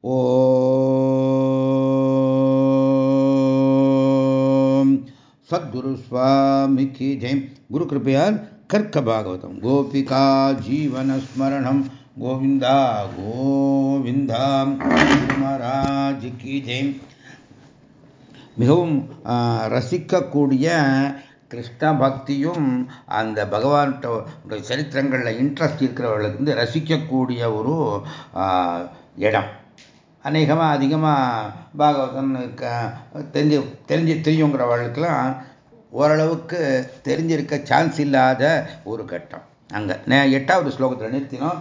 ஓம். சத்குரு சுவாமிக்கு கி ஜெயம் குரு கிருப்பையால் கர்க்க பாகவதம். கோபிகா ஜீவனஸ்மரணம் கோவிந்தா கோவிந்தா. குமராஜிக்கு ஜெயம் மிகவும் ரசிக்கக்கூடிய கிருஷ்ண பக்தியும் அந்த பகவான்கிட்ட சரித்திரங்களில் இன்ட்ரெஸ்ட் இருக்கிறவர்களுக்கு வந்து ரசிக்கக்கூடிய ஒரு இடம். அநேகமாக அதிகமாக பாகவதம் தெரிஞ்சு தெரிஞ்சு தெரியுங்கிறவர்களுக்கெல்லாம் ஓரளவுக்கு தெரிஞ்சிருக்க சான்ஸ் இல்லாத ஒரு கட்டம். அங்கே எட்டாவது ஸ்லோகத்தில் நிறுத்தினோம்.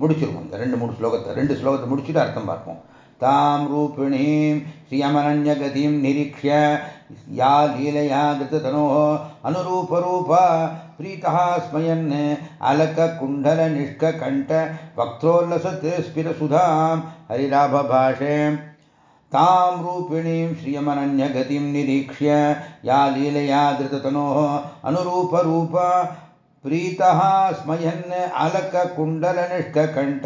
முடிச்சிருவோம். இந்த ரெண்டு மூணு ஸ்லோகத்தை. ரெண்டு ஸ்லோகத்தை முடிச்சுட்டு அர்த்தம் பார்ப்போம். தாம் ரூபிணீம் ஸ்ரீயமரண்யகதிம் நிரீக்ஷ யா லீலையா கிருத்தனோ அனுரூபரூபா प्रीतः स्मयन् अलककुण्डलनिष्ककण्ठ वक्त्रोल्लसत् स्फिरसुधां हरिराभभाषे। तां रूपिणीं श्रियमनन्यगतिं निरीक्ष्य या लीलया धृततनोः अनुरूपरूपा प्रीतः स्मयन् अलककुण्डलनिष्ककण्ठ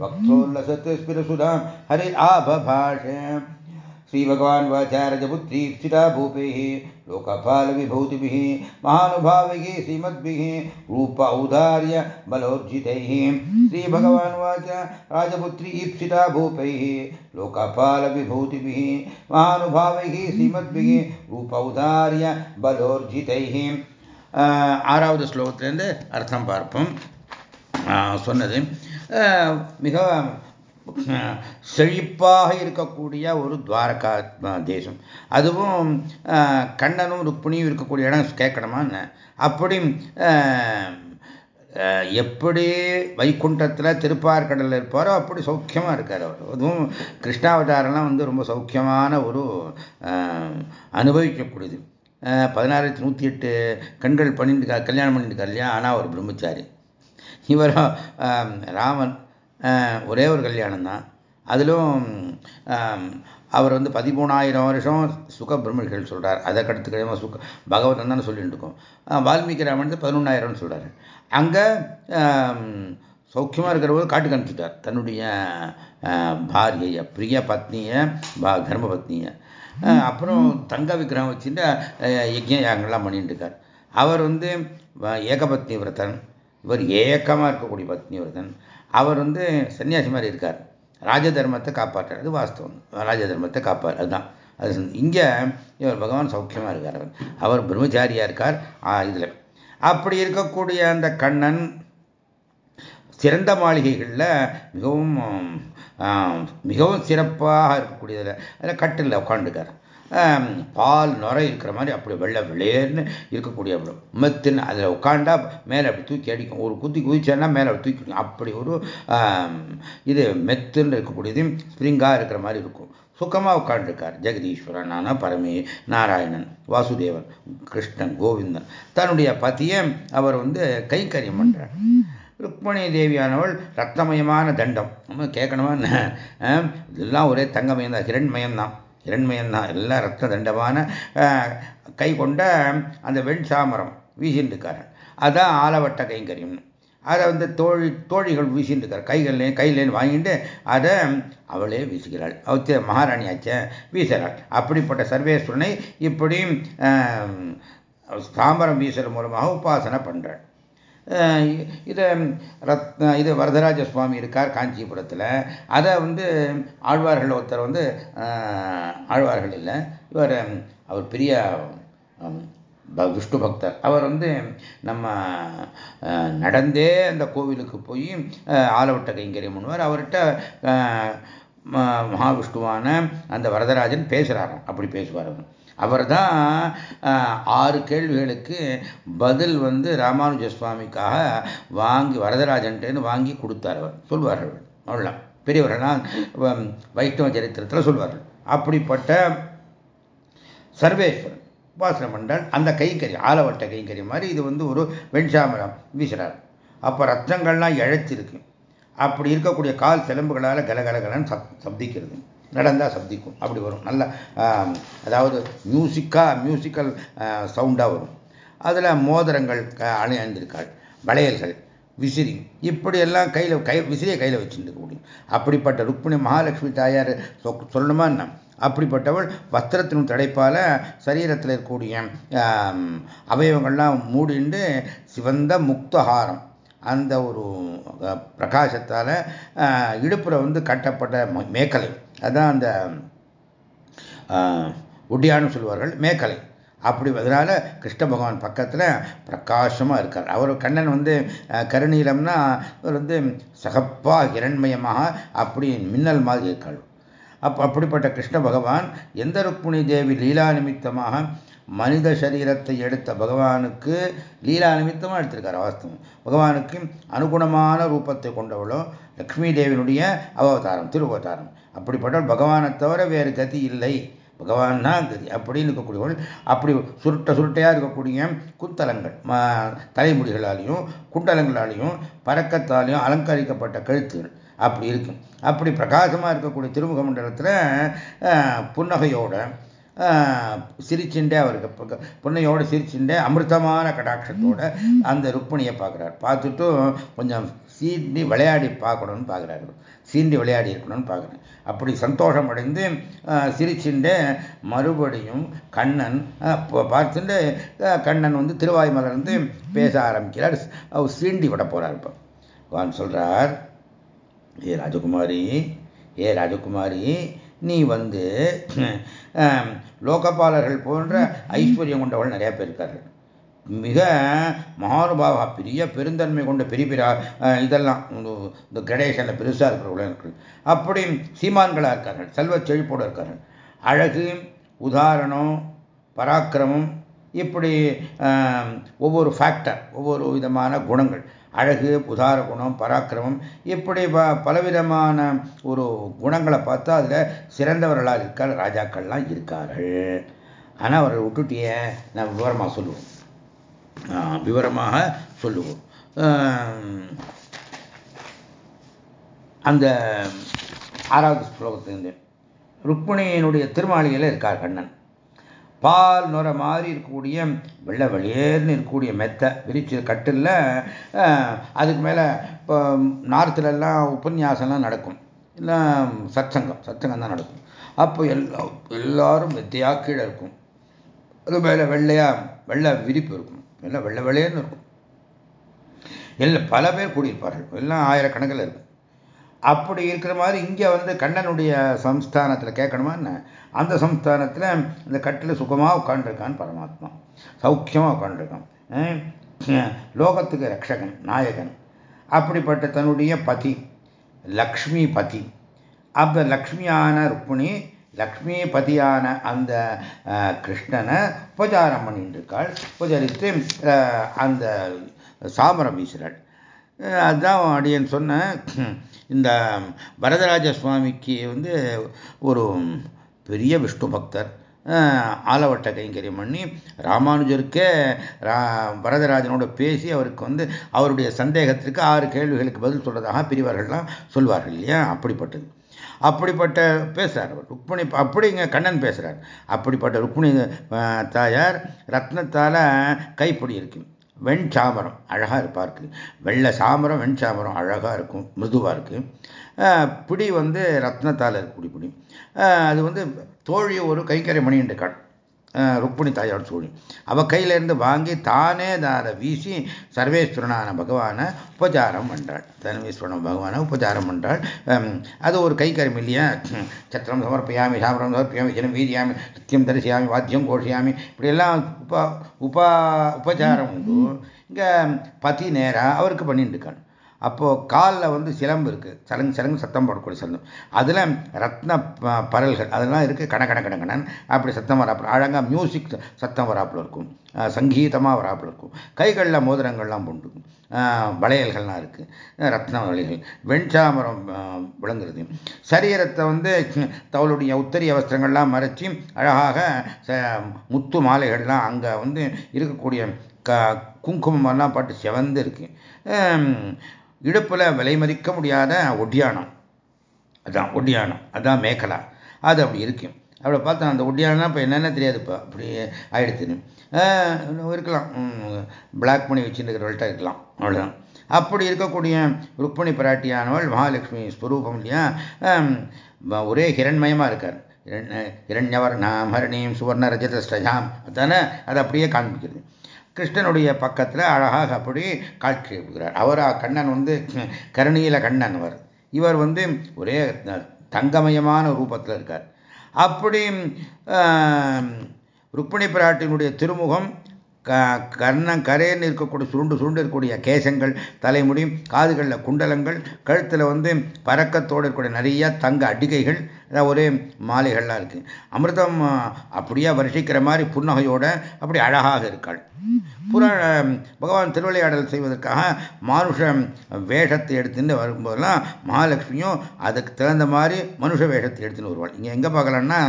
वक्त्रोल्लसत् स्फिरसुधां हरि आबभाषे श्रीभगवान् वाचारजपुत्री स्थिता भूपेः लोकपालविभूतिभिः महानुभाविः श्रीमद्भिः रूप औदार्य बलोर्जितैः श्रीभगवान् वाच राजपुत्री ईप्सिता भूपैः लोकपालविभूतिभिः महानुभाविः श्रीमद्भिः रूप औदार्य बलोर्जितैः ஆறாவது ஸ்லோகத்திலேருந்து அர்த்தம் பார்ப்போம் சொன்னது மிக செழிப்பாக இருக்கக்கூடிய ஒரு துவாரகா தேசம். அதுவும் கண்ணனும் ருக்மிணியும் இருக்கக்கூடிய இடம் கேட்கணுமா அப்படி எப்படி வைக்குண்டத்தில் திருப்பார்கடலில் இருப்பாரோ அப்படி சௌக்கியமாக இருக்கார் அவர். அதுவும் கிருஷ்ணாவதாரெல்லாம் வந்து ரொம்ப சௌக்கியமான ஒரு அனுபவிக்கக்கூடியது. பதினாறாயிரத்தி நூற்றி எட்டு கண்கள் பண்ணிட்டு கல்யாணம் பண்ணிட்டு இல்லையா? ஆனால் ஒரு பிரம்மச்சாரி. இவரும் ராமன் ஒரே ஒரு கல்யாணம் தான் அதிலும் அவர் வந்து பதிமூணாயிரம் வருஷம் சுக பிரம்மர்கள் சொல்கிறார் அதை கடத்து கிழமை சுக பகவதன் தானே சொல்லிட்டு இருக்கோம். வால்மீகி ராமன் பதினொன்றாயிரம்னு சொல்கிறார் அங்கே சௌக்கியமாக இருக்கிற போது காட்டுக்கு அனுப்பிச்சுட்டார். தன்னுடைய பாரியைய பிரிய பத்னியை தர்ம பத்னியை அப்புறம் தங்க விக்கிரகம் வச்சுட்டு யஜ்ய யாகங்கள்லாம் பண்ணிட்டு இருக்கார். அவர் வந்து ஏகபத்னி விரதன். இவர் ஏக்கமாக இருக்கக்கூடிய பத்னி விரதன். அவர் வந்து சன்னியாசி மாதிரி இருக்கார். ராஜ தர்மத்தை காப்பாற்றார். அது வாஸ்தவம். ராஜ தர்மத்தை காப்பார். அதுதான். அது இங்கே இவர் பகவான் சௌக்கியமாக இருக்கார் அவர். அவர் பிரம்மச்சாரியாக இருக்கார். இதில். அப்படி இருக்கக்கூடிய அந்த கண்ணன் சிறந்த மாளிகைகளில் மிகவும் மிகவும் சிறப்பாக இருக்கக்கூடியதில். அதில் கட்டில் உட்காந்துக்கார் பால் நுரை இருக்கிற மாதிரி அப்படி வெள்ளை வெள்ளையர்னு இருக்கக்கூடிய மெத்துன்னு அதில் உட்காண்டா மேலே அப்படி தூக்கி அடிக்கும். ஒரு குத்தி குதிச்சேன்னா மேலே அப்படி தூக்கி அப்படி ஒரு இது மெத்துன்னு இருக்கக்கூடியது ஸ்ப்ரிங்காக இருக்கிற மாதிரி இருக்கும். சுக்கமாக உட்காந்துருக்கார் ஜெகதீஸ்வரனான பரமே நாராயணன் வாசுதேவன் கிருஷ்ணன் கோவிந்தன். தன்னுடைய பத்தியை அவர் வந்து கைக்கரியம் பண்ணுறார் ருக்மணி தேவியானவள் ரத்தமயமான தண்டம். நம்ம கேட்கணுமா இதெல்லாம் ஒரே தங்கமயம் தான் ஹிரண்மயம் தான் இரண்மையன் தான் எல்லாம் ரத்த தண்டமான கை கொண்ட அந்த வெண் சாமரம் வீசிட்டுருக்காரன் அதுதான் அதான் ஆலவட்ட கைங்கரியம்னு அதை வந்து தோழி தோழிகள் வீசிட்டுருக்கார் கைகள்லேயும் கையிலேன்னு வாங்கிட்டு அதை அவளே வீசுகிறாள். அவத்த மகாராணியாச்சே வீசுகிறாள். அப்படிப்பட்ட சர்வேஸ்வரனை இப்படி சாம்பரம் வீசுகிற மூலமாக உபாசனை பண்ணுறாள் இது ரத் இது வரதராஜ சுவாமி இருக்கார் காஞ்சிபுரத்தில். அதை வந்து ஆழ்வார்கள் ஒருத்தர் வந்து ஆழ்வார்கள் இல்லை இவர் அவர் பெரிய விஷ்ணு பக்தர். அவர் வந்து நம்ம நடந்தே அந்த கோவிலுக்கு போய் ஆலவட்ட கைங்கரியம் பண்ணுவார் அவர்கிட்ட மகாவிஷ்ணுவான அந்த வரதராஜன் பேசுகிறாராம் அப்படி பேசுவார் அவர். அவர் தான் ஆறு கேள்விகளுக்கு பதில் வந்து ராமானுஜ சுவாமிக்காக வாங்கி வரதராஜன்ட்டேன்னு வாங்கி கொடுத்தார் அவர். சொல்வார்கள் அவ்வளோ பெரியவர்கள்லாம் வைஷ்ணவ சரித்திரத்தில் சொல்வார்கள். அப்படிப்பட்ட சர்வேஸ்வரன் உபாசனை பண்ணால் அந்த கைங்கறி ஆலவட்ட கைங்கறி மாதிரி இது வந்து ஒரு வெண்சாமரம் வீசுகிறார் அப்போ ரத்னங்கள்லாம் இழைச்சிருக்கு. அப்படி இருக்கக்கூடிய கால் சிலம்புகளால் கலகலகலன்னு சப் சப்திக்கிறது. நடந்தால் சப்திக்கும் அப்படி வரும். நல்ல அதாவது மியூசிக்காக மியூசிக்கல் சவுண்டாக வரும். அதில் மோதிரங்கள் அணிந்திருக்காள். வளையல்கள் விசிறி. இப்படி எல்லாம் கையில் கை விசிறியை கையில் வச்சுருக்க அப்படிப்பட்ட ருக்மிணி மகாலட்சுமி தாயார் சொல்லணுமா என்ன? அப்படிப்பட்டவள் வஸ்திரத்தின் தடைப்பால் சரீரத்தில் இருக்கக்கூடிய அவயவங்கள்லாம் மூடிண்டு சிவந்த முக்தஹாரம் அந்த ஒரு பிரகாசத்தால் இடுப்பில் வந்து கட்டப்பட்ட மேக்கலை. அதான் அந்த ஒட்டியான்னு சொல்லுவார்கள் மேக்கலை அப்படி அதனால கிருஷ்ண பகவான் பக்கத்தில் பிரகாசமாக இருக்கார். அவர் கண்ணன் வந்து கருணீலம்னா அவர் வந்து சகப்பாக இரண்மயமாக அப்படி மின்னல் மாதிரி இருக்காள். அப் அப்படிப்பட்ட கிருஷ்ண பகவான் எந்த ருக்மிணி தேவி லீலா நிமித்தமாக மனித சரீரத்தை எடுத்த பகவானுக்கு லீலா நிமித்தமாக எடுத்திருக்கார். வாஸ்தவம் பகவானுக்கு அனுகுணமான ரூபத்தை கொண்டவளோ லக்ஷ்மி தேவியினுடைய அவதாரம் திருவதாரம். அப்படிப்பட்டவள் பகவானை தவிர வேறு கதி இல்லை. பகவான் தான் கதி. அப்படின்னு இருக்கக்கூடியவள் அப்படி சுருட்ட சுருட்டையாக இருக்கக்கூடிய குத்தலங்கள் தலைமுடிகளாலையும் குண்டலங்களாலையும் பறக்கத்தாலையும் அலங்கரிக்கப்பட்ட கழுத்துகள் அப்படி இருக்கும். அப்படி பிரகாசமாக இருக்கக்கூடிய திருமுக மண்டலத்தில் புன்னகையோட சிரிச்சுண்டே அவருக்கு புன்னையோடு சிரிச்சுண்டே அமிர்தமான கடாட்சத்தோட அந்த ருக்மணியை பார்க்குறார். பார்த்துட்டும் கொஞ்சம் சீண்டி விளையாடி பார்க்கணும்னு பார்க்குறாரு. சீண்டி விளையாடி இருக்கணும்னு பார்க்குறேன் அப்படி சந்தோஷம் அடைந்து சிரிச்சுண்டு மறுபடியும் கண்ணன் பார்த்துட்டு கண்ணன் வந்து திருவாய்மலர்ந்து பேச ஆரம்பிக்கிறார். அவர் சீண்டி விட போகிறார் இப்போ. வான் சொல்கிறார் ஏ ராஜகுமாரி ஏ ராஜகுமாரி நீ வந்து லோகபாலர்கள் போன்ற ஐஸ்வர்யம் கொண்டவள் நிறையா பேர் இருக்கார்கள். மிக மகானுபாவா பெரிய பெருந்தன்மை கொண்ட பெரிய பெரிய இதெல்லாம் இந்த கிரடேஷனில் பெருசாக இருக்கிறவர்கள் அப்படி சீமான்களாக இருக்கார்கள் செல்வ செழிப்போடு இருக்கார்கள். அழகு உதாரணம் பராக்கிரமம் இப்படி ஒவ்வொரு ஃபேக்டர் ஒவ்வொரு விதமான குணங்கள். அழகு உதார குணம் பராக்கிரமம் இப்படி பலவிதமான ஒரு குணங்களை பார்த்தா அதில் சிறந்தவர்களாக இருக்கார் ராஜாக்கள்லாம் இருக்கார்கள். ஆனால் அவரை விட்டுட்டிய நான் விவரமாக சொல்லுவோம் விவரமாக சொல்லுவோம். அந்த ஆறாவது ஸ்லோகத்திலிருந்து ருக்மிணியினுடைய திருமாளிகையில் இருக்கார் கண்ணன். பால் நுர மாதிரி இருக்கக்கூடிய வெள்ளை வெளியேர்னு இருக்கக்கூடிய மெத்தை விரிச்சு கட்டில் அதுக்கு மேலே இப்போ நார்த்துலலாம் உபன்யாசம்லாம் நடக்கும். இல்லை சத்சங்கம் சத்சங்கம் தான் நடக்கும். அப்போ எல்லா எல்லாரும் மெத்தையாக கீழே இருக்கும். அது மேலே வெள்ளையாக வெள்ளை விரிப்பு இருக்கும். எல்லாம் வெள்ளை வெள்ளையன்னு இருக்கும். எல்லாம் பல பேர் கூடியிருப்பார்கள். எல்லாம் ஆயிரக்கணக்கில் இருக்கும் அப்படி இருக்கிற மாதிரி இங்கே வந்து கண்ணனுடைய சம்ஸ்தானத்தில் கேட்கணுமா என்ன? அந்த சம்ஸ்தானத்தில் இந்த கட்டில் சுகமாக உட்காண்டிருக்கான் பரமாத்மா. சௌக்கியமாக உட்காண்டிருக்கான் லோகத்துக்கு ரக்ஷகன் நாயகன். அப்படிப்பட்ட தன்னுடைய பதி லக்ஷ்மி பதி. அந்த லக்ஷ்மியான ருக்மிணி லக்ஷ்மி பதியான அந்த கிருஷ்ணனை உபச்சாரம் பண்ணிட்டு இருக்காள் உபச்சரித்து அந்த சாமரம் வீசுறாள் அதுதான் அடியன் சொன்ன இந்த வரதராஜ சுவாமிக்கு வந்து ஒரு பெரிய விஷ்ணு பக்தர். ஆலவட்ட கைங்கரியம் பண்ணி ராமானுஜருக்கே வரதராஜனோட பேசி அவருக்கு வந்து அவருடைய சந்தேகத்திற்கு ஆறு கேள்விகளுக்கு பதில் சொல்றதாக பிரிவார்கள்லாம் சொல்வார்கள் இல்லையா? அப்படிப்பட்டது. அப்படிப்பட்ட பேசுகிறார் அவர். ருக்மிணி அப்படிங்க கண்ணன் பேசுகிறார் அப்படிப்பட்ட ருக்மிணி தாயார் ரத்னத்தால் கைப்பிடி இருக்கு. வெண் சாமரம் அழகாக இருப்பாருக்கு வெள்ளை சாமரம் வெண் சாமரம் அழகாக இருக்கும். மிருதுவாக இருக்குது பிடி வந்து ரத்னத்தால் இருக்கக்கூடிய பிடி அது வந்து தோழி ஒரு கைக்கரை என்று காட் ருக்மிணி தாயோட சூழி அவள் கையிலேருந்து வாங்கி தானே அதை வீசி சர்வேஸ்வரனான பகவானை உபச்சாரம் பண்ணுறாள் சர்வேஸ்வரன் பகவானை உபச்சாரம் பண்ணுறாள் அது ஒரு கைக்கரம் இல்லையா? சத்திரம் சமர்ப்பியாமி சாபரம் சமர்ப்பியாமி ஜனம் வீதியாமி சத்தியம் தரிசியாமி வாத்தியம் கோஷியாமி இப்படியெல்லாம் உப உபா உபச்சாரம் உண்டு. இங்கே பதி நேராக அவருக்கு பண்ணிட்டு இருக்காள் அப்போது காலில் வந்து சிலம்பு இருக்குது சலங்கு சலங்கு சத்தம் போடக்கூடிய சிலம்பு அதில் ரத்ன பரல்கள். அதெல்லாம் இருக்குது கட கட அப்படி சத்தம் வராப்பில். அழகாக மியூசிக் சத்தம் வராப்பில் இருக்கும். சங்கீதமாக வராப்பில் இருக்கும். கைகளில் மோதிரங்கள்லாம் உண்டு. வளையல்கள்லாம் இருக்குது ரத்ன வளைகள் வெண்சாமரம் விளங்குறது. சரீரத்தை வந்து தவளுடைய உத்தரிய வஸ்திரங்கள்லாம் மறைச்சி அழகாக முத்து மாலைகள்லாம் அங்கே வந்து இருக்கக்கூடிய க குங்குமமெல்லாம் பாட்டு செவந்து இருக்கு. இடுப்பில் விலை மதிக்க முடியாத ஒட்டியானம் அதான் ஒட்டியானம் அதான் மேக்கலா அது அப்படி இருக்கும் அப்படி பார்த்தா அந்த ஒட்டியானம் இப்போ என்னென்ன தெரியாது இப்போ. அப்படி ஆயிடுச்சுன்னு. இருக்கலாம். பிளாக் பண்ணி வச்சுருக்கிறவள்கிட்ட இருக்கலாம். அவ்வளோதான் அப்படி இருக்கக்கூடிய ருக்மணி பிராட்டியானவள் மகாலட்சுமி ஸ்வரூபம் இல்லையா? ஒரே ஹிரண்மயமாக இருக்கார். இரண்யவர் நாம் ஹரணியும் சுவர்ண ரஜதஸ்டஜாம் அதானே? அது அப்படியே காண்பிக்கிறது. கிருஷ்ணனுடைய பக்கத்தில் அழகாக அப்படி காட்சி கொடுக்கிறார் அவர் கண்ணன் வந்து கருணியில கண்ணன் அவர் இவர் வந்து ஒரே தங்கமயமான ரூபத்தில் இருக்கார். அப்படி ருக்மிணி பிராட்டினுடைய திருமுகம் கர்ணம் கரையன்னு இருக்கக்கூடிய சுருண்டு சுருண்டு இருக்கக்கூடிய கேசங்கள் தலைமுடி காதுகளில் குண்டலங்கள் கழுத்தில் வந்து பறக்கத்தோடு இருக்கக்கூடிய நிறைய தங்க அடிகைகள் ஒரே மாலைகள்லாம் இருக்கு. அமிர்தம் அப்படியே வருஷிக்கிற மாதிரி புன்னகையோட அப்படி அழகாக இருக்காள். புற பகவான் திருவிளையாடல் செய்வதற்காக மனுஷ வேஷத்தை எடுத்துட்டு வரும்போதெல்லாம் மகாலட்சுமியும் அதுக்கு தகுந்த மாதிரி மனுஷ வேஷத்தை எடுத்துன்னு வருவாள். இங்கே எங்கே பார்க்கலான்னா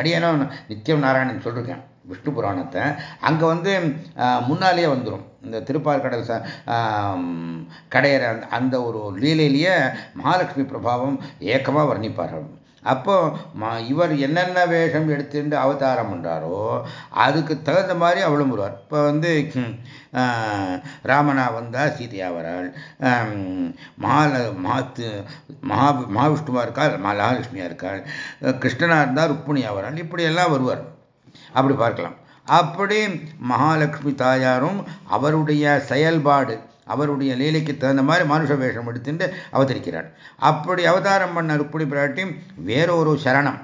அடியனும் நித்தியம் நாராயணன் சொல்லியிருக்கேன் விஷ்ணு புராணத்தை அங்கே வந்து முன்னாலேயே வந்துடும் இந்த திருப்பார்கடல் ச கடையிற அந்த அந்த ஒரு லீலையிலேயே மகாலட்சுமி பிரபாவம் ஏக்கமாக வர்ணிப்பார்கள். அப்போ இவர் என்னென்ன வேஷம் எடுத்துட்டு அவதாரம் பண்ணுறாரோ அதுக்கு தகுந்த மாதிரி அவளும் வருவார். இப்போ வந்து ராமனா வந்தால் சீதையா வராள். மகால மகாத்து மகா மகாவிஷ்ணுவா இருக்காள் மகாலட்சுமியாக இருக்காள். கிருஷ்ணனாக இருந்தால் ருக்மிணியாக வராள். இப்படியெல்லாம் வருவார். அப்படி பார்க்கலாம். அப்படி மகாலட்சுமி தாயாரும் அவருடைய செயல்பாடு அவருடைய லீலைக்கு தகுந்த மாதிரி மனுஷ வேஷம் எடுத்துட்டு அவதரிக்கிறார். அப்படி அவதாரம் பண்ண ருக்மிணி பிராட்டி வேறொரு சரணம்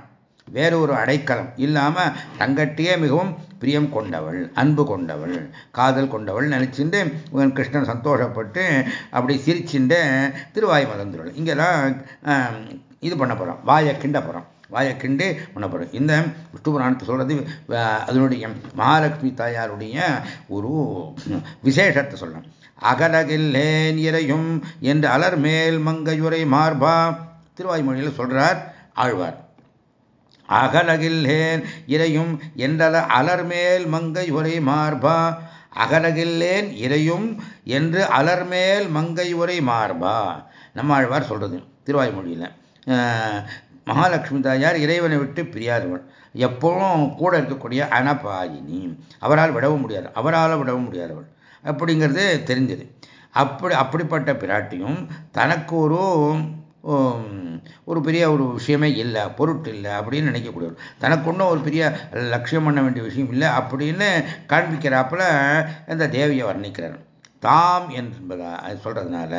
வேறொரு அடைக்கலம் இல்லாமல் தங்கட்டியே மிகவும் பிரியம் கொண்டவள் அன்பு கொண்டவள் காதல் கொண்டவள் நினச்சிட்டு கிருஷ்ணன் சந்தோஷப்பட்டு அப்படி சிரிச்சுண்டு திருவாய் மதந்துருள் இங்கெல்லாம் இது பண்ண போகிறோம் வாயை கிண்ட போகிறோம் வாயை கிண்டு இந்த விஷ்ணுபுராணத்தை சொல்றது அதனுடைய மகாலட்சுமி தாயாருடைய ஒரு விசேஷத்தை சொல்லணும். அகலகில்லேன் இறையும் என்று அலர் மேல் மங்கையுரை மார்பா. திருவாய்மொழியில் சொல்றார் ஆழ்வார். அகலகில்லேன் இறையும் என்றல அலர்மேல் மங்கை உரை மார்பா. அகலகில்லேன் இறையும் என்று அலர்மேல் மங்கை உரை மார்பா. நம்ம ஆழ்வார் சொல்றது திருவாய்மொழியில். மகாலட்சுமி தாயார் இறைவனை விட்டு பிரியாதவள் எப்பவும் கூட இருக்கக்கூடிய அனபாயினி அவரால் விடவும் முடியாது. அவரால் விடவும் முடியாதவள் அப்படிங்கிறது தெரிஞ்சது. அப்படி அப்படிப்பட்ட பிராட்டியும் தனக்கு ஒரு ஒரு பெரிய ஒரு விஷயமே இல்லை. பொருட்டு இல்லை அப்படின்னு நினைக்கக்கூடியவர். தனக்கு ஒன்றும் ஒரு பெரிய லட்சியம் பண்ண வேண்டிய விஷயம் இல்லை அப்படின்னு காண்பிக்கிறாப்புல இந்த தேவியை வர்ணிக்கிறார். தாம் என்பதா சொல்றதுனால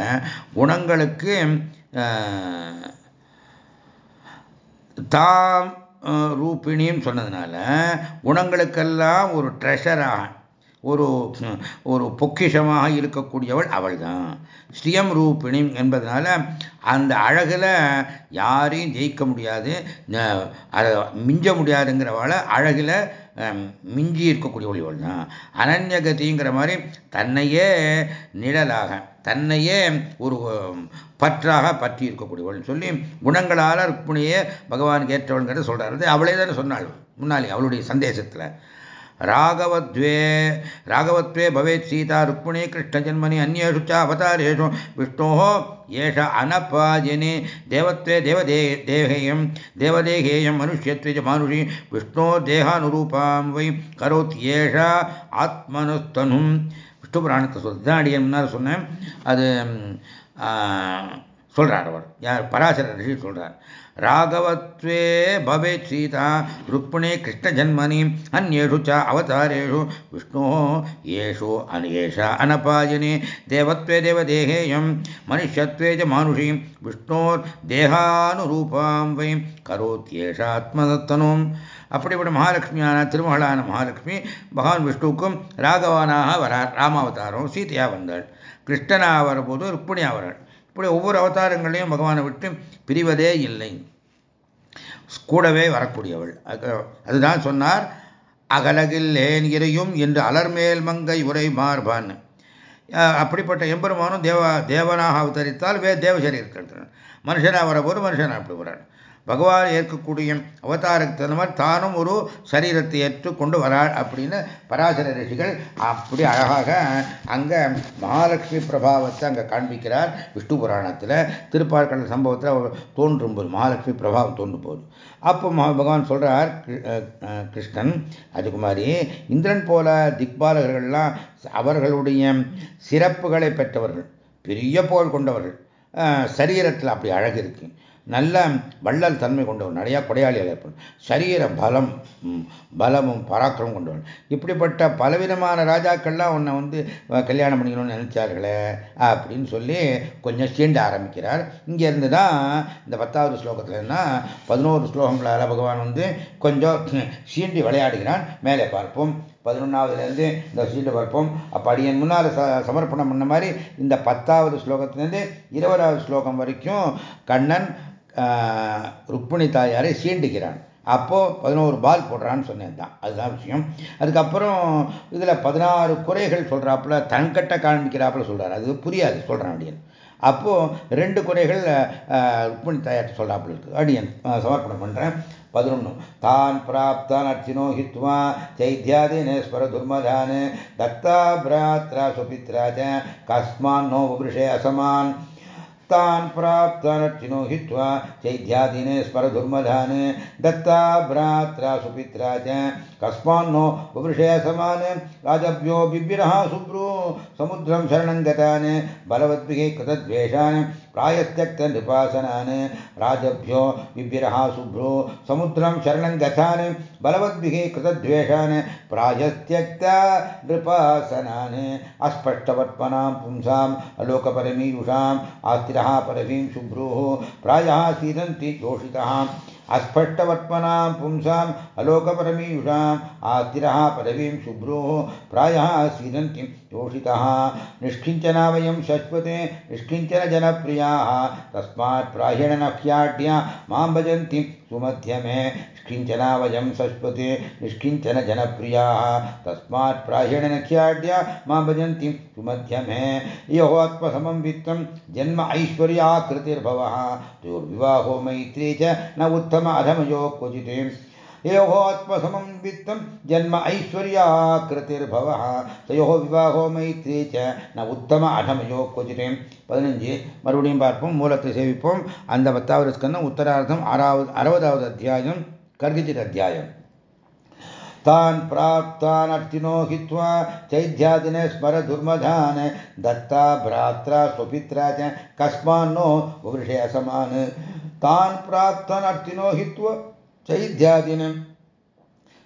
குணங்களுக்கு தாம் ரூபிணின்னு சொன்னதுனால குணங்களுக்கெல்லாம் ஒரு ட்ரெஷராக ஒரு ஒரு பொக்கிஷமாக இருக்கக்கூடியவள் அவள் தான் ஸ்ரீயம் ரூபிணி என்பதனால அந்த அழகில் யாரையும் ஜெயிக்க முடியாது அதை மிஞ்ச முடியாதுங்கிறவளை அழகில் மிஞ்சி இருக்கக்கூடியவள் இவள் தான் அனன்யகதிங்கிற மாதிரி தன்னையே நிழலாக தன்னையே ஒரு பற்றாக பற்றி இருக்கக்கூடியவள் சொல்லி குணங்களால் ருக்மிணியே பகவானுக்கு ஏற்றவள்ங்கிறத சொல்றாரு அவளே தானே சொன்னாள் முன்னாலே அவளுடைய சந்தேசத்தில். ராகவத்வே ராகவத்வே பவேத் சீதா ருக்மிணி கிருஷ்ணஜன்மனி அந்நேஷு ச விஷ்ணோ ஏஷ அனபாஜினி தேவத்வே தேவதே தேகேயம் தேவதேகேயம் மனுஷ்யத்வே ச மானுஷி விஷ்ணோ தேகானுரூபாம் வை கரோத் ஏஷ ஆத்மனுஸ்தனும் விஷ்ணு புராணத்தை சொல் தான் அடியன் முன்னால் சொன்னேன். அது சொல்கிறார் அவர். யார்? பராசர ரிஷி சொல்கிறார் ராகவத்வே பவேத் சீதா ருக்மிணி கிருஷ்ணஜன்மனி அந்நேஷு ச அவதாரேஷு விஷ்ணோ ஏஷு அனேஷ அனபாயனே தேவத்வே தேவதேகேயம் மனுஷ்யத்வே ச மானுஷி விஷ்ணோர் தேகானுரூபாம் வை கரோத்யேஷாத்மதத்தனும் அப்படிப்பட்ட மகாலட்சுமியான திருமகளான மகாலட்சுமி பகவான் விஷ்ணுவுக்கும் ராகவானாக வரார். ராமாவதாரம் சீதையாக வந்தாள். கிருஷ்ணனாக வரபோது ருக்மிணியாக வராள். இப்படி ஒவ்வொரு அவதாரங்களையும் பகவானை விட்டு பிரிவதே இல்லை. கூடவே வரக்கூடியவள். அதுதான் சொன்னார் அகலகில் ஏன் இறையும் என்று அலர்மேல் மங்கை உரை மார்பான். அப்படிப்பட்ட எம்பெருமானும் தேவ தேவனாக அவதரித்தால் வே தேவசரி இருக்கிறது மனுஷனாக வரபோது மனுஷனாக அப்படி வரான் பகவான் ஏற்கக்கூடிய அவதாரத்துக்கு தகுந்த மாதிரி தானும் ஒரு சரீரத்தை ஏற்று கொண்டு வராள் அப்படின்னு பராசர ரிஷிகள் அப்படி அழகாக அங்கே மகாலட்சுமி பிரபாவத்தை அங்கே காண்பிக்கிறார். விஷ்ணு புராணத்தில் திருப்பார்கடல் சம்பவத்தில் தோன்றும் போது மகாலட்சுமி பிரபாவம் தோன்றும் போது. அப்போ பகவான் சொல்றார் கிருஷ்ணன் ராஜகுமாரி இந்திரன் போல திக்பாலகர்கள்லாம் அவர்களுடைய சிறப்புகளை பெற்றவர்கள் பெரிய புகழ் கொண்டவர்கள். சரீரத்தில் அப்படி அழகு இருக்கு. நல்ல வள்ளல் தன்மை கொண்டவன் நிறையா கொடையாளிகள் ஏற்படும் சரீர பலம் பலமும் பராக்கிரமும் கொண்டவன். இப்படிப்பட்ட பலவிதமான ராஜாக்கள்லாம் உன்னை வந்து கல்யாணம் பண்ணிக்கணும்னு நினைச்சார்களே அப்படின்னு சொல்லி கொஞ்சம் சீண்ட ஆரம்பிக்கிறார். இங்கேருந்து தான் இந்த பத்தாவது ஸ்லோகத்துலன்னா பதினோரு ஸ்லோகங்களால் பகவான் வந்து கொஞ்சம் சீண்டி விளையாடுகிறான். மேலே பார்ப்போம். பதினொன்றாவதுலேருந்து இந்த சீண்டு பார்ப்போம். அப்போ அடியன் முன்னால் ச சமர்ப்பணம் பண்ண மாதிரி இந்த பத்தாவது ஸ்லோகத்திலேருந்து இருபதாவது ஸ்லோகம் வரைக்கும் கண்ணன் ருக்மிணி தாயாரை சீண்டுகிறான். அப்போது பதினோரு பால் போடுறான்னு சொன்னேன் தான் அதுதான் விஷயம். அதுக்கப்புறம் இதில் பதினாறு குறைகள் சொல்கிறாப்புல தன்கட்ட காண்பிக்கிறாப்புல சொல்கிறார் அது புரியாது சொல்கிறான் அப்படின்னு அப்போது ரெண்டு குறைகள் ருக்மிணி தாயார் சொல்கிறாப்புல இருக்குது அடியன் சமர்ப்பணம் பண்ணுறேன் பதினொன்று தான் பிராப்தான் அர்ச்சினோ ஹித்வா சைத்தியாதீனேஸ்வர துர்மதான தத்தா பிராத்ரா சுபித்ராஜ கஸ்மான் நோ அசமான். तान् प्राप्तानर्चिनो हित्वा चैध्यादिने स्मरधुर्मधाने दत्ता भ्रात्रा सुपित्रा च कस्मान्नो वृषे समान राजभ्यो बिभिरः शुभ्रो समुद्रं शरणं गतान्, बलवद्भिः कृतद्वेषान् प्रायस्त्यक्तनृपासनान् राजभ्यो बिभिरः शुभ्रो, समुद्रं शरणं गतान्, बलवद्भिः कृतद्वेषान् प्रायस्त्यक्ता नृपासनान्। अस्पष्टवर्त्मनां पुंसाम् अलोकपरमीयुषाम् आस्तिरः परवीं शुभ्रोः, प्रायः सीदन्ति योषितः अस्पष्टवर्त्मनां पुंसाम् अलोकपरमीयुषाम् आस्तिरः पदवीं शुभ्रोः प्रायः सीदन्ति योषितः। निष्किञ्चना वयं शश्वते निष्किंचन जनप्रियाः। तस्मात् प्रायेण नह्याढ्या माँ भजन्ति सुमध्यमे मे वयं शश्वते निष्किञ्चन जनप्रियाः। तस्मात् प्रायेण नख्याढ्या माँ भजन्ति सुमध्यमे। यो आत्मसमं वित्तं जन्म ऐश्वर्याकृतिर्भवः। तयोर्विवाहो मैत्री च न उत्तम अधमयो क्वचित् एवो आत्मसमं वित्तं जन्म ऐश्वर्याकृतिर्भवः तयोः विवाहो मैत्री च न उत्तम अधमयो क्वचित् பதினஞ்சு மறுபடியும் பார்ப்போம் மூலத்தை சேவிப்போம் அந்த பத்தாவது ஸ்கந்தம் உத்தரார்த்தம் ஆறாவது அறுபதாவது அத்தியாயம் கர்கிச்சித் அத்தியாயம் तान् प्राप्तान् अर्थिनो हित्वा चैध्यादिने स्मर दुर्मधान् दत्ता भ्रात्रा स्वपित्रा च कस्मान्नो वृषे असमान् तान् प्राप्तान् अर्थिनो हित्वा चैध्यादिने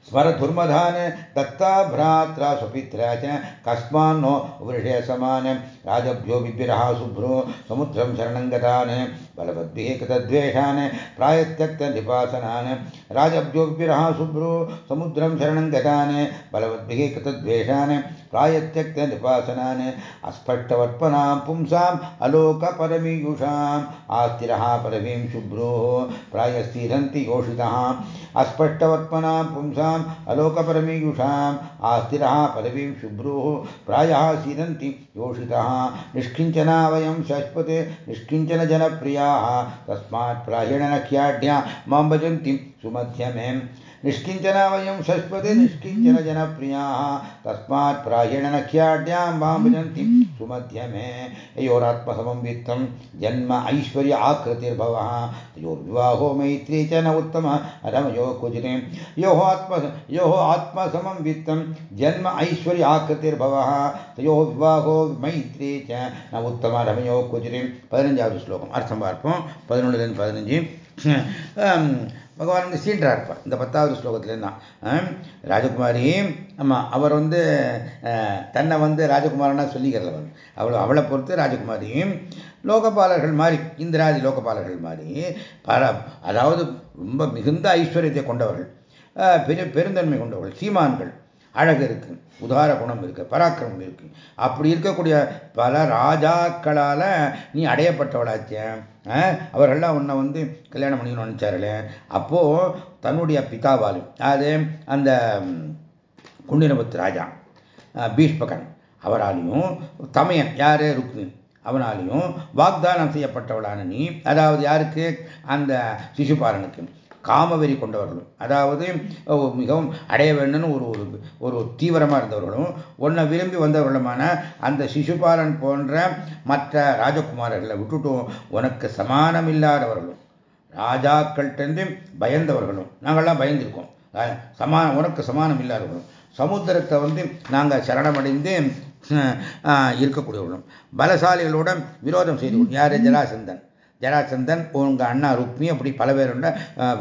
स्मर दुर्मधान् दत्ता भ्रात्रा स्वपित्रा च कस्मान्नो वृषे समान राजभ्यो बिभिरः शुभ्रो समुद्रं शरणं गतान्। बलवद्भिः कृतद्वेषान् प्रायत्यक्तनिपासनान्। राजभ्यो बिभिरः शुभ्रो समुद्रं शरणं गतान्। बलवद्भिः कृतद्वेषान् प्रायत्यक्तनिपासनान् अस्फट्टवर्पणां पुंसाम् अलोकपरमीयुषाम् आस्तिरः परवीं शुभ्रोः प्रायस्थिरन्ति योषितः अस्पष्टवर्पणां पुंसाम् अलोकपरमीयुषाम् आस्तिरः पदवीं शुभ्रोः प्रायः सीदन्ति योषितः निष्किञ्चना वयं शश्वते निष्किञ्चन जनप्रियाः तस्मात् प्रायेण न ख्याढ्या माँ भजन्ति सुमध्यमे निष्किञ्चना वयं शश्वते निष्किञ्चन जनप्रियाः तस्मात् प्रायेण न ख्याढ्यां मां भजन्ति सुमध्यमे योरात्मसमं वित्तं जन्म ऐश्वर्य आकृतिर्भवः तयोर्विवाहो मैत्री च न उत्तम अधमयो कुजिरे योः आत्म योः आत्मसमं वित्तं जन्म ऐश्वर्य आकृतिर्भवः तयोः विवाहो मैत्री च न उत्तम अधमयो कुजिरे பதினஞ்சாவது ஸ்லோகம் அர்த்தம் பார்ப்போம் பதினொன்றுலேருந்து பதினஞ்சு பகவான் வந்து சீன்றா இருப்பார் இந்த பத்தாவது ஸ்லோகத்துலேருந்து தான் ராஜகுமாரி ஆமாம் அவர் வந்து தன்னை வந்து ராஜகுமாரனா சொல்லிக்கிறவர். அவளை அவளை பொறுத்து ராஜகுமாரி லோகபாலர்கள் மாதிரி இந்திராதி லோகபாலர்கள் மாதிரி பல அதாவது ரொம்ப மிகுந்த ஐஸ்வர்யத்தை கொண்டவர்கள் பெரிய பெருந்தன்மை கொண்டவர்கள் சீமான்கள் அழகு இருக்கு உதார குணம் இருக்கு பராக்கிரமம் இருக்கு. அப்படி இருக்கக்கூடிய பல ராஜாக்களால் நீ அடையப்பட்டவளாச்சே. அவர்கள்லாம் உன்னை வந்து கல்யாணம் பண்ணிக்கணும்னு நினைச்சார்களே. அப்போது தன்னுடைய பிதாவாலும் அது அந்த குண்டினபத்து ராஜா பீஷ்பகன் அவராலையும் தமையன் யார்? ருக்மின் அவனாலையும் வாக்தானம் செய்யப்பட்டவளான நீ அதாவது யாருக்கு? அந்த சிசுபாலனுக்கு. காமவெறி கொண்டவர்களும் அதாவது மிகவும் அடைய வேண்டும்னு ஒரு ஒரு தீவிரமாக இருந்தவர்களும் உன்னை விரும்பி வந்தவர்களுமான அந்த சிசுபாலன் போன்ற மற்ற ராஜகுமாரர்களை விட்டுட்டும் உனக்கு சமானம் இல்லாதவர்களும் ராஜாக்கள்கிட்டருந்து பயந்தவர்களும் நாங்கள்லாம் பயந்திருக்கோம். சமான உனக்கு சமானம் இல்லாதவர்களும் சமுத்திரத்தை வந்து நாங்கள் சரணமடைந்து இருக்கக்கூடியவர்களும் பலசாலிகளோட விரோதம் செய்து யார்? ஜராசந்தன். ஜராசந்தன் உங்கள் அண்ணா ருக்மி அப்படி பல பேரோட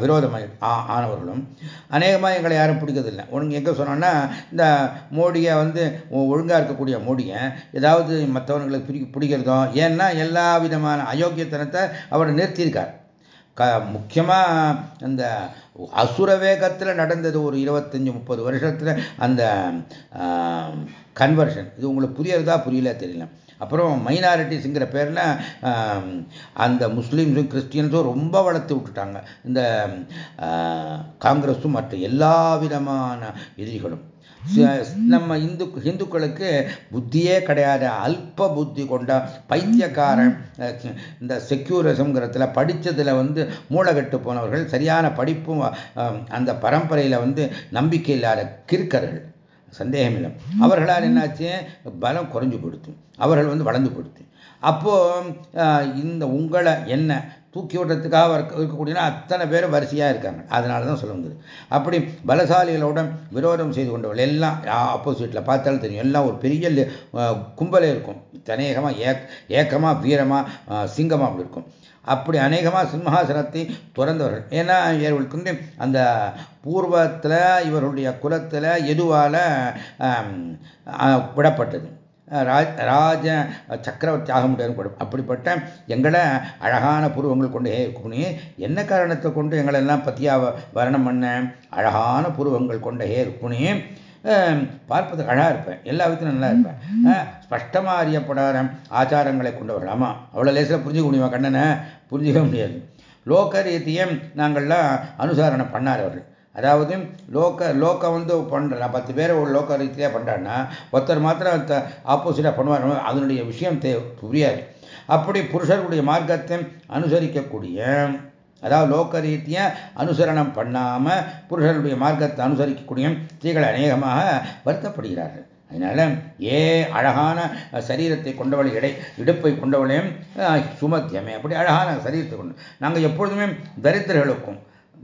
விரோதமாக ஆனவர்களும். அநேகமாக எங்களை யாரும் பிடிக்கிறதில்லை. உனக்கு எங்கே சொன்னோன்னா இந்த மோடியை வந்து ஒழுங்காக இருக்கக்கூடிய மோடியை ஏதாவது மற்றவர்களுக்கு பிடி பிடிக்கிறதோ ஏன்னா எல்லா விதமான அயோக்கியத்தனத்தை அவர் நிறுத்தியிருக்கார். க முக்கியமாக அந்த அசுர வேகத்தில் நடந்தது ஒரு இருபத்தஞ்சி முப்பது வருஷத்தில் அந்த கன்வர்ஷன். இது உங்களுக்கு புரியறதா புரியல தெரியல. அப்புறம் மைனாரிட்டிஸுங்கிற பேரில் அந்த முஸ்லீம்ஸும் கிறிஸ்டியன்ஸும் ரொம்ப வளர்த்து விட்டுட்டாங்க. இந்த காங்கிரஸும் மற்ற எல்லா விதமான எதிரிகளும். நம்ம இந்து இந்துக்களுக்கு புத்தியே கிடையாது. அல்ப புத்தி கொண்ட பைத்தியக்காரன் இந்த செக்யூரிசம்ங்கிறதுல படித்ததில் வந்து மூளைகட்டு போனவர்கள் சரியான படிப்பும் அந்த பரம்பரையில் வந்து நம்பிக்கை இல்லாத கிறுக்கர்கள். சந்தேகம் இல்லை அவர்களால் என்னாச்சு? பலம் குறைஞ்சு கொடுத்து அவர்கள் வந்து வளர்ந்து கொடுத்து அப்போ இந்த உங்களை என்ன தூக்கி விடுறதுக்காக இருக்கக்கூடியனா அத்தனை பேர் வரிசையாக இருக்காங்க. அதனால தான் சொல்ல வந்தது. அப்படி பலசாலிகளோட விரோதம் செய்து கொண்டவர்கள் எல்லாம் ஆப்போசிட்டில் பார்த்தாலும் தெரியும். எல்லாம் ஒரு பெரிய கும்பலே இருக்கும். தனேகமாக ஏக் ஏக்கமாக வீரமாக சிங்கமாக அப்படி இருக்கும். அப்படி அநேகமாக சிம்ஹாசனத்தை துறந்தவர்கள். ஏன்னா இவர்களுக்கு வந்து அந்த பூர்வத்தில் இவர்களுடைய குலத்தில் எதுவால் விடப்பட்டது. ராஜ சக்கரவர்த்தி ஆக முடியாது அப்படிப்பட்ட எங்களை அழகான புருவங்கள் கொண்டு ஹே என்ன காரணத்தை கொண்டு எங்களெல்லாம் பத்தியாக வர்ணம் பண்ண அழகான புருவங்கள் கொண்ட ஹே ருக்குனி பார்ப்பதுக்கு அழகாக இருப்பேன். எல்லா விதத்திலும் நல்லா இருப்பேன். ஸ்பஷ்டமாக அறியப்படாத ஆச்சாரங்களை கொண்டவர்கள். ஆமாம் அவ்வளோ லேசில் புரிஞ்சுக்க முடியுமா கண்ணனை? புரிஞ்சிக்க முடியாது. லோக ரீதியம் நாங்கள்லாம் அனுசரணம் பண்ணாதவர்கள் அதாவது லோக்க லோக்கம் வந்து பண்ணுற பத்து பேரை ஒரு லோக்க ரீதியாக பண்ணுறான்னா ஒருத்தர் மாத்திரம் ஆப்போசிட்டாக பண்ணுவார். அதனுடைய விஷயம் தே புரியாது. அப்படி புருஷர்களுடைய மார்க்கத்தை அனுசரிக்கக்கூடிய அதாவது லோக்க ரீதியாக அனுசரணம் பண்ணாமல் புருஷனுடைய மார்க்கத்தை அனுசரிக்கக்கூடிய ஸ்திரீகள் அநேகமாக வருத்தப்படுகிறார்கள். அதனால ஏ அழகான சரீரத்தை கொண்டவளை இடை இடுப்பை கொண்டவளையும் சுமத்தியமே. அப்படி அழகான சரீரத்தை கொண்டு நாங்கள் எப்பொழுதுமே தரித்திரர்களுக்கும்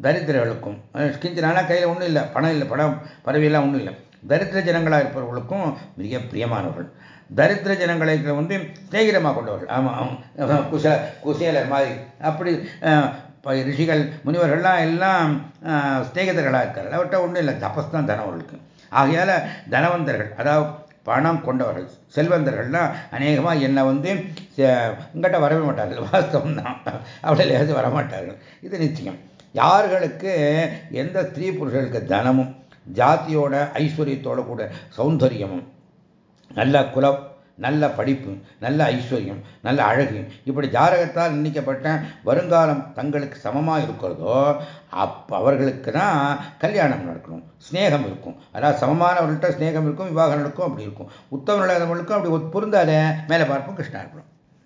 தரித்திரர்களுக்கும் கிஞ்சினானா கையில் ஒன்றும் இல்லை பணம் இல்லை பணம் பறவையெல்லாம் ஒன்றும் இல்லை. தரித்திர ஜனங்களாக இருப்பவர்களுக்கும் மிக பிரியமானவர்கள். தரித்திர ஜனங்களை வந்து ஸ்நேகிதமாக கொண்டவர்கள். ஆமாம் குச குசேலர் மாதிரி. அப்படி இப்போ ரிஷிகள் முனிவர்கள்லாம் எல்லாம் ஸ்நேகிதர்களாக இருக்கார்கள். அவர்கிட்ட ஒன்றும் இல்லை. தபஸ் தான் தனம் அவர்களுக்கு. ஆகையால் தனவந்தர்கள் அதாவது பணம் கொண்டவர்கள் செல்வந்தர்கள்லாம் அநேகமாக என்னை வந்து இங்கிட்ட வரவே மாட்டார்கள். வாஸ்தவம் தான் அவளிலேருந்து வரமாட்டார்கள். இது நிச்சயம். யார்களுக்கு எந்த ஸ்திரீ புருஷர்களுக்கு தனமும் ஜாதியோட ஐஸ்வர்யத்தோட கூட சௌந்தரியமும் நல்ல குலம் நல்ல படிப்பு நல்ல ஐஸ்வர்யம் நல்ல அழகு. இப்படி ஜாரகத்தால் நிர்ணயிக்கப்பட்ட வருங்காலம் தங்களுக்கு சமமாக இருக்கிறதோ அப்போ அவர்களுக்கு தான் கல்யாணம் நடக்கணும். ஸ்நேகம் இருக்கும். அதாவது சமமானவர்கள்ட்ட ஸ்நேகம் இருக்கும் விவாகம் நடக்கும் அப்படி இருக்கும். உத்தம நிலையவர்களுக்கும் அப்படி பொருந்தாத மேலே பார்ப்போம் கிருஷ்ணா இருக்கணும்